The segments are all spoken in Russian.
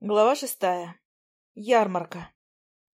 Глава шестая. Ярмарка.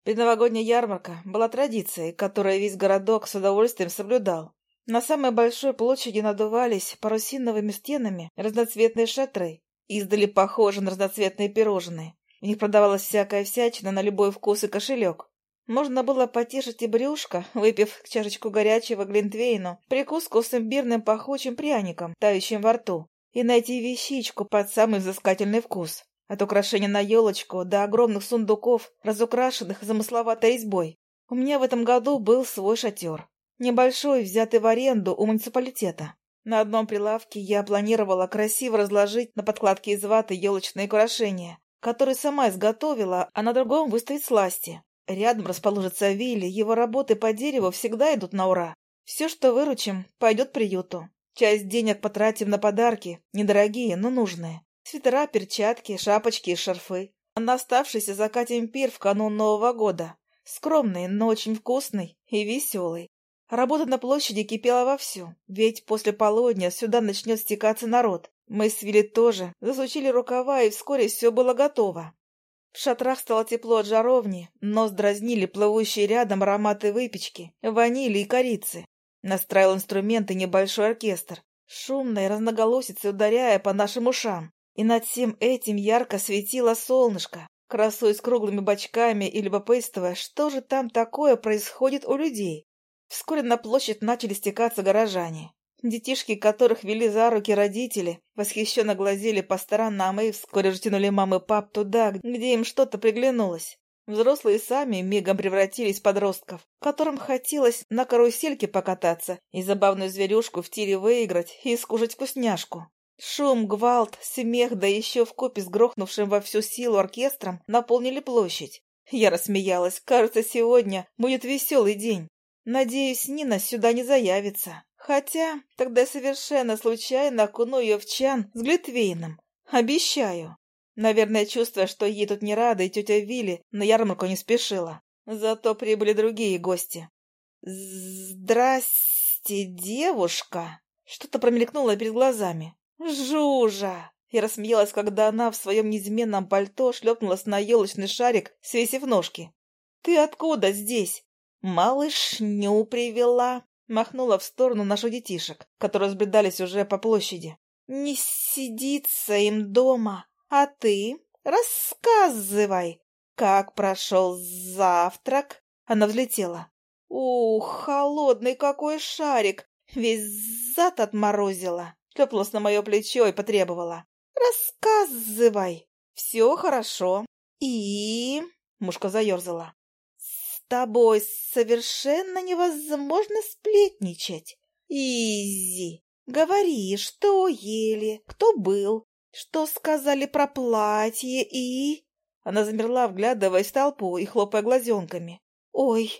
Предновогодняя ярмарка была традицией, которую весь городок с удовольствием соблюдал. На самой большой площади надувались парусиновыми стенами разноцветные шатры, издали похожи на разноцветные пирожные. В них продавалась всякая всячина на любой вкус и кошелек. Можно было потешить и брюшко, выпив чашечку горячего глинтвейну, прикуску с имбирным пахучим пряником, тающим во рту, и найти вещичку под самый взыскательный вкус. От украшения на елочку до огромных сундуков, разукрашенных замысловатой резьбой. У меня в этом году был свой шатер. Небольшой, взятый в аренду у муниципалитета. На одном прилавке я планировала красиво разложить на подкладке из ваты елочные украшения, которые сама изготовила, а на другом выставить сласти. Рядом расположится Вилли, его работы по дереву всегда идут на ура. Все, что выручим, пойдет приюту. Часть денег потратим на подарки, недорогие, но нужные. Свитера, перчатки, шапочки и шарфы. А на оставшийся закатим пир в канун Нового года. Скромный, но очень вкусный и веселый. Работа на площади кипела вовсю, ведь после полудня сюда начнет стекаться народ. Мы с Вилли тоже засучили рукава, и вскоре все было готово. В шатрах стало тепло от жаровни, но дразнили плывущие рядом ароматы выпечки, ванили и корицы. Настраивал инструменты небольшой оркестр, шумной разноголосицей ударяя по нашим ушам. И над всем этим ярко светило солнышко, красуясь круглыми бочками и любопытствуя, что же там такое происходит у людей. Вскоре на площадь начали стекаться горожане. Детишки, которых вели за руки родители, восхищенно глазели по сторонам и вскоре же тянули мамы пап туда, где им что-то приглянулось. Взрослые сами мигом превратились в подростков, которым хотелось на карусельке покататься и забавную зверюшку в тире выиграть и скушать вкусняшку. Шум, гвалт, смех, да еще вкупе с грохнувшим во всю силу оркестром наполнили площадь. Я рассмеялась. Кажется, сегодня будет веселый день. Надеюсь, Нина сюда не заявится. Хотя тогда совершенно случайно окуну ее в чан с глитвейном. Обещаю. Наверное, чувствуя, что ей тут не рада, и тетя Вилли на ярмарку не спешила. Зато прибыли другие гости. «Здрасте, девушка!» Что-то промелькнуло перед глазами. «Жужа!» Я рассмеялась, когда она в своем неизменном пальто шлепнулась на елочный шарик, свесив ножки. «Ты откуда здесь?» «Малышню привела!» Махнула в сторону наших детишек, которые разбредались уже по площади. «Не сидится им дома, а ты рассказывай, как прошел завтрак?» Она взлетела. «Ух, холодный какой шарик! Весь зад отморозила!» Шлепнулась на мое плечо и потребовала. «Рассказывай!» «Все хорошо. И...» Мушка заерзала. «С тобой совершенно невозможно сплетничать. Изи, говори, что ели, кто был, что сказали про платье и...» Она замерла, вглядываясь в толпу и хлопая глазенками. «Ой,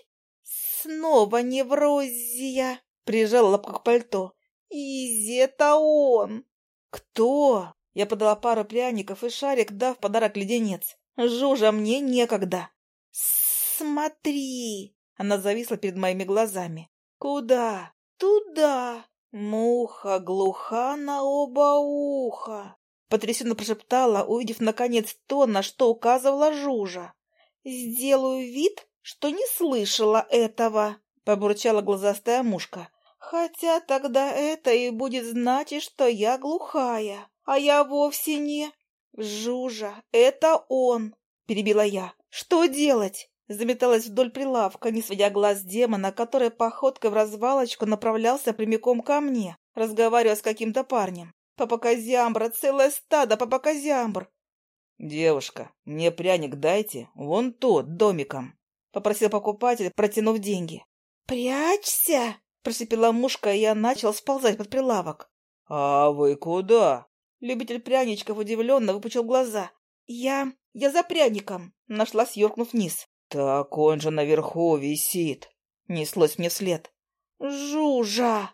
снова неврозия!» Прижала лапку к пальто. Изи, это он! Кто? Я подала пару пряников и шарик, дав подарок леденец. Жужа, мне некогда. Смотри! Она зависла перед моими глазами. Куда? Туда! Муха глуха на оба уха. Потрясенно прошептала, увидев наконец то, на что указывала Жужа. «Сделаю вид, что не слышала этого», — побурчала глазастая мушка. Хотя тогда это и будет значить, что я глухая, а я вовсе не... Жужа, это он, перебила я. Что делать? Заметалась вдоль прилавка, не сводя глаз демона, который походкой в развалочку направлялся прямиком ко мне, разговаривая с каким-то парнем. Папаказямбра, целое стадо папаказямбр. «Девушка, мне пряник дайте, вон тот, домиком», — попросил покупатель, протянув деньги. «Прячься!» Просипела мушка, и я начал сползать под прилавок. «А вы куда?» Любитель пряничков удивленно выпучил глаза. «Я... я за пряником!» Нашлась, юркнув вниз. «Так он же наверху висит!» Неслось мне вслед. «Жужа!»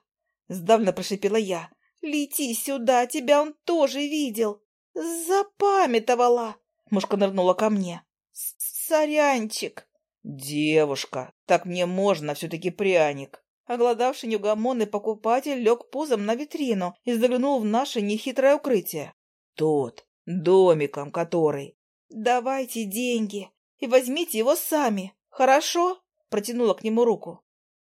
Сдавленно прошипела я. «Лети сюда, тебя он тоже видел!» «Запамятовала!» Мушка нырнула ко мне. «Сорянчик!» «Девушка, так мне можно все-таки пряник!» Оголодавший неугомонный покупатель лег пузом на витрину и заглянул в наше нехитрое укрытие. «Тот, домиком который. давайте деньги и возьмите его сами, хорошо?» Протянула к нему руку.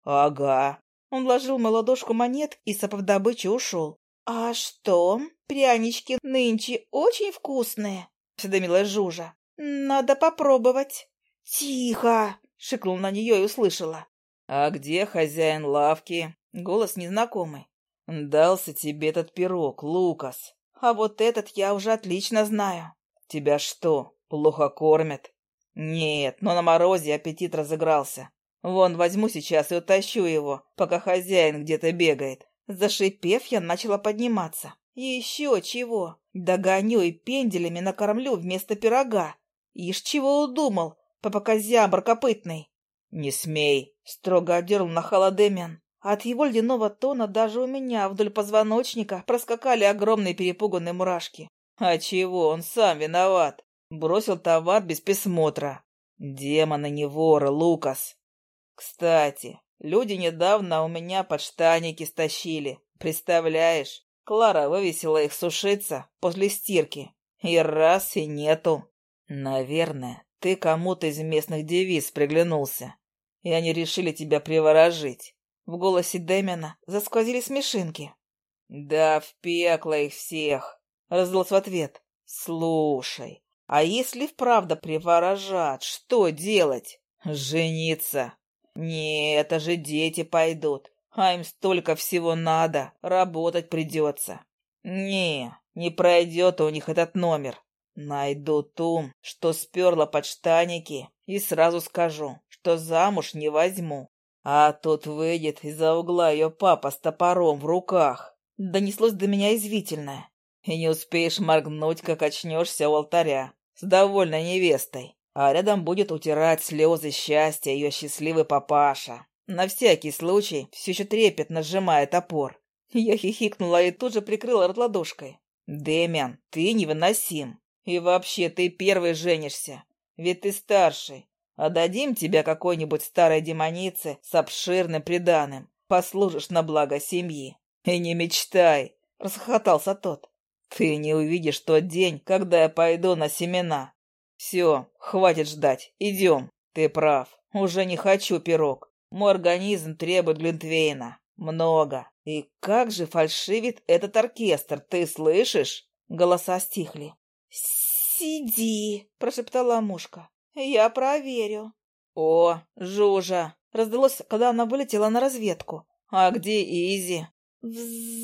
«Ага». Он вложил в ладошку монет и, сопав добычи, ушел. «А что? Прянички нынче очень вкусные», — осведомилась Жужа. «Надо попробовать». «Тихо!» — шикнул на нее и услышала. «А где хозяин лавки?» Голос незнакомый. «Дался тебе этот пирог, Лукас. А вот этот я уже отлично знаю». «Тебя что, плохо кормят?» «Нет, но на морозе аппетит разыгрался. Вон, возьму сейчас и утащу его, пока хозяин где-то бегает». Зашипев, я начала подниматься. «Еще чего? Догоню и пенделями накормлю вместо пирога. Ишь чего удумал, попоказябр копытный?» «Не смей!» — строго одернул нахала Дэмиан. От его ледяного тона даже у меня вдоль позвоночника проскакали огромные перепуганные мурашки. «А чего? Он сам виноват. Бросил товар без присмотра. Демоны не воры, Лукас. Кстати, люди недавно у меня подштанники стащили. Представляешь? Клара вывесила их сушиться после стирки. И раз, и нету. Наверное, ты кому-то из местных девиз приглянулся и они решили тебя приворожить. В голосе Дэмина засквозили смешинки. «Да в пекло их всех!» — раздался в ответ. «Слушай, а если вправду приворожат, что делать? Жениться? Не, это же дети пойдут, а им столько всего надо, работать придется. Не, не пройдет у них этот номер. Найду ту, что сперла подштаники, и сразу скажу, что замуж не возьму. А тут выйдет из-за угла ее папа с топором в руках. Донеслось до меня извительное. И не успеешь моргнуть, как очнешься у алтаря с довольной невестой. А рядом будет утирать слезы счастья ее счастливый папаша. На всякий случай все еще трепетно сжимая топор. Я хихикнула и тут же прикрыла рот ладошкой. «Дэмиан, ты невыносим. И вообще ты первый женишься. Ведь ты старший. Отдадим тебя какой-нибудь старой демонице с обширным приданым. Послужишь на благо семьи. И не мечтай, — расхохотался тот. Ты не увидишь тот день, когда я пойду на семена. Все, хватит ждать, идем. Ты прав, уже не хочу пирог. Мой организм требует глинтвейна. Много. И как же фальшивит этот оркестр, ты слышишь? Голоса стихли. «Сиди!» — прошептала мушка. «Я проверю». «О, Жужа!» — раздалось, когда она вылетела на разведку. «А где Изи?» «В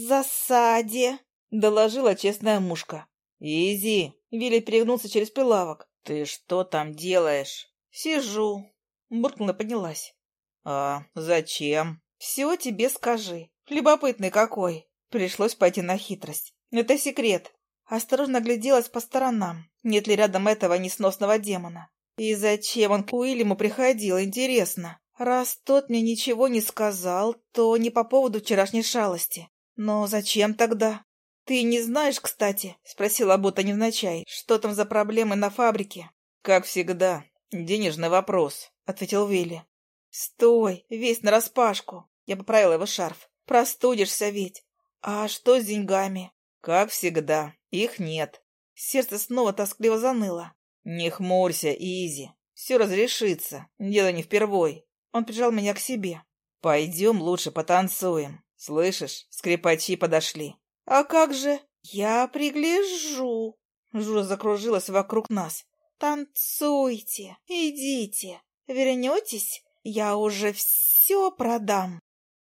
засаде», — доложила честная мушка. «Изи!» — Вилли перегнулся через прилавок. «Ты что там делаешь?» «Сижу», — буркнула поднялась. «А зачем?» «Все тебе скажи. Любопытный какой». Пришлось пойти на хитрость. «Это секрет». Осторожно гляделась по сторонам. Нет ли рядом этого несносного демона? И зачем он к Уильяму приходил, интересно? Раз тот мне ничего не сказал, то не по поводу вчерашней шалости. Но зачем тогда? Ты не знаешь, кстати, спросила будто невзначай, что там за проблемы на фабрике? Как всегда, денежный вопрос, ответил Вилли. Стой, весь нараспашку. Я поправила его шарф. Простудишься ведь. А что с деньгами? Как всегда, их нет. Сердце снова тоскливо заныло. «Не хмурься, Изи. Все разрешится. Дело не впервой». Он прижал меня к себе. «Пойдем лучше потанцуем. Слышишь, скрипачи подошли». «А как же? Я пригляжу». Жура закружилась вокруг нас. «Танцуйте, идите. Вернетесь, я уже все продам».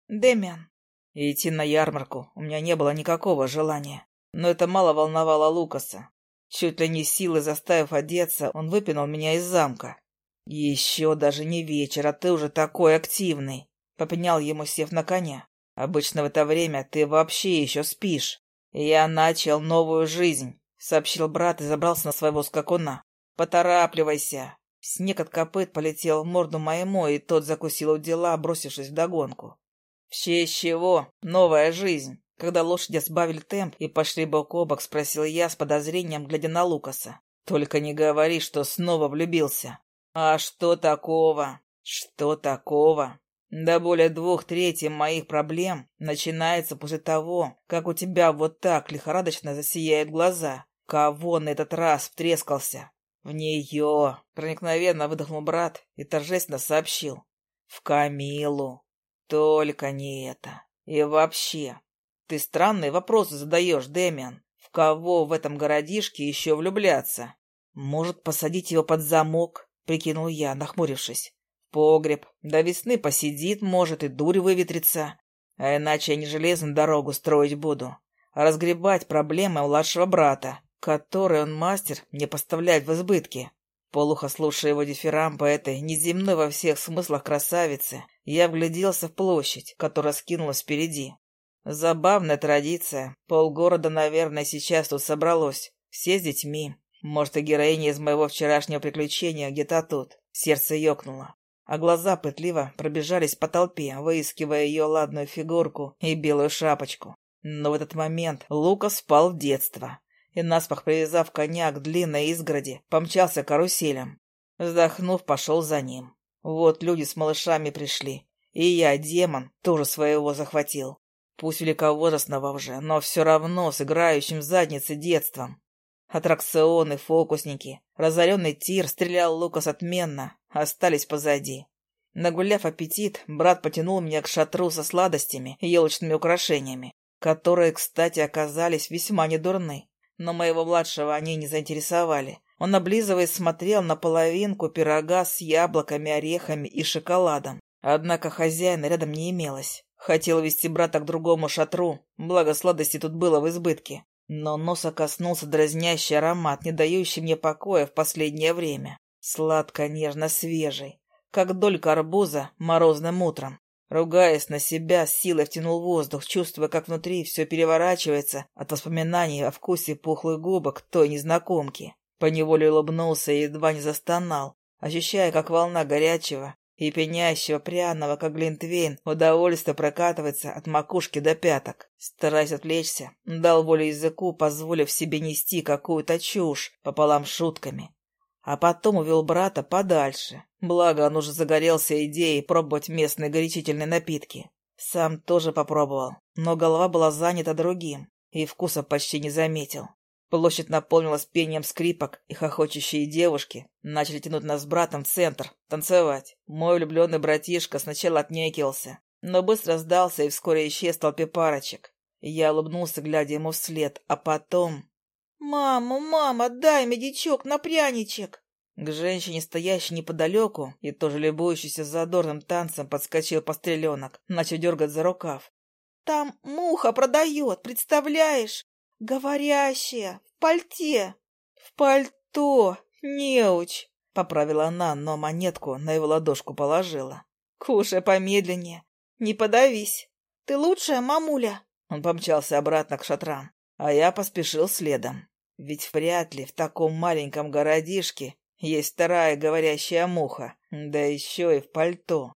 Демиан. Идти на ярмарку у меня не было никакого желания. Но это мало волновало Лукаса. Чуть ли не силой заставив одеться, он выпинул меня из замка. «Еще даже не вечер, а ты уже такой активный!» — попенял ему, сев на коня. «Обычно в это время ты вообще еще спишь. Я начал новую жизнь», — сообщил брат и забрался на своего скакуна. «Поторапливайся!» Снег от копыт полетел в морду моему, и тот закусил у дела, бросившись вдогонку. «В честь чего? Новая жизнь!» Когда лошади сбавили темп и пошли бок о бок, спросил я с подозрением, глядя на Лукаса. «Только не говори, что снова влюбился». «А что такого? Что такого?» Да более двух третий моих проблем начинается после того, как у тебя вот так лихорадочно засияют глаза. Кого на этот раз втрескался? В нее проникновенно выдохнул брат и торжественно сообщил. В Камилу. Только не это. И вообще, ты странные вопросы задаешь, Дэмиан. В кого в этом городишке еще влюбляться? Может, посадить его под замок? Прикинул я, нахмурившись. Погреб. До весны посидит, может, и дурь выветрится. А иначе я не железную дорогу строить буду, а разгребать проблемы младшего брата, который он мастер не поставлять в избытке. Полухо слушая его дифирамбы этой неземной во всех смыслах красавицы, я вгляделся в площадь, которая скинулась впереди. Забавная традиция. Полгорода, наверное, сейчас тут собралось. Все с детьми. Может, и героиня из моего вчерашнего приключения где-то тут. Сердце ёкнуло а глаза пытливо пробежались по толпе, выискивая ее ладную фигурку и белую шапочку. Но в этот момент Лука спал в детство и, наспох привязав коня к длинной изгороди, помчался каруселем. Вздохнув, пошел за ним. Вот люди с малышами пришли, и я, демон, тоже своего захватил. Пусть великовозрастного уже, но все равно с играющим в заднице детством. Аттракционы, фокусники, разоренный тир стрелял Лукас отменно, остались позади. Нагуляв аппетит, брат потянул меня к шатру со сладостями и елочными украшениями, которые, кстати, оказались весьма недурны. Но моего младшего они не заинтересовали. Он, облизываясь, смотрел на половинку пирога с яблоками, орехами и шоколадом. Однако хозяина рядом не имелось. Хотел вести брата к другому шатру, благо сладости тут было в избытке. Но носа коснулся дразнящий аромат, не дающий мне покоя в последнее время. Сладко-нежно-свежий, как долька арбуза морозным утром. Ругаясь на себя, силой втянул воздух, чувствуя, как внутри все переворачивается от воспоминаний о вкусе пухлых губок той незнакомки. Поневоле улыбнулся и едва не застонал, ощущая, как волна горячего, и пенящего пряного, как глинтвейн, удовольствие прокатывается от макушки до пяток. Стараясь отвлечься, дал волю языку, позволив себе нести какую-то чушь пополам шутками. А потом увел брата подальше. Благо, он уже загорелся идеей пробовать местные горячительные напитки. Сам тоже попробовал, но голова была занята другим, и вкуса почти не заметил. Площадь наполнилась пением скрипок, и хохочущие девушки начали тянуть нас с братом в центр, танцевать. Мой влюбленный братишка сначала отнекился, но быстро сдался и вскоре исчез в толпе парочек. Я улыбнулся, глядя ему вслед, а потом... «Мама, мама, дай медичок на пряничек!» К женщине, стоящей неподалеку и тоже любующейся задорным танцем, подскочил постреленок, начал дергать за рукав. «Там муха продает, представляешь? «Говорящая! В пальте!» «В пальто! Неуч!» — поправила она, но монетку на его ладошку положила. «Кушай помедленнее, не подавись. Ты лучшая, мамуля!» Он помчался обратно к шатрам, а я поспешил следом. Ведь вряд ли в таком маленьком городишке есть вторая говорящая муха, да еще и в пальто.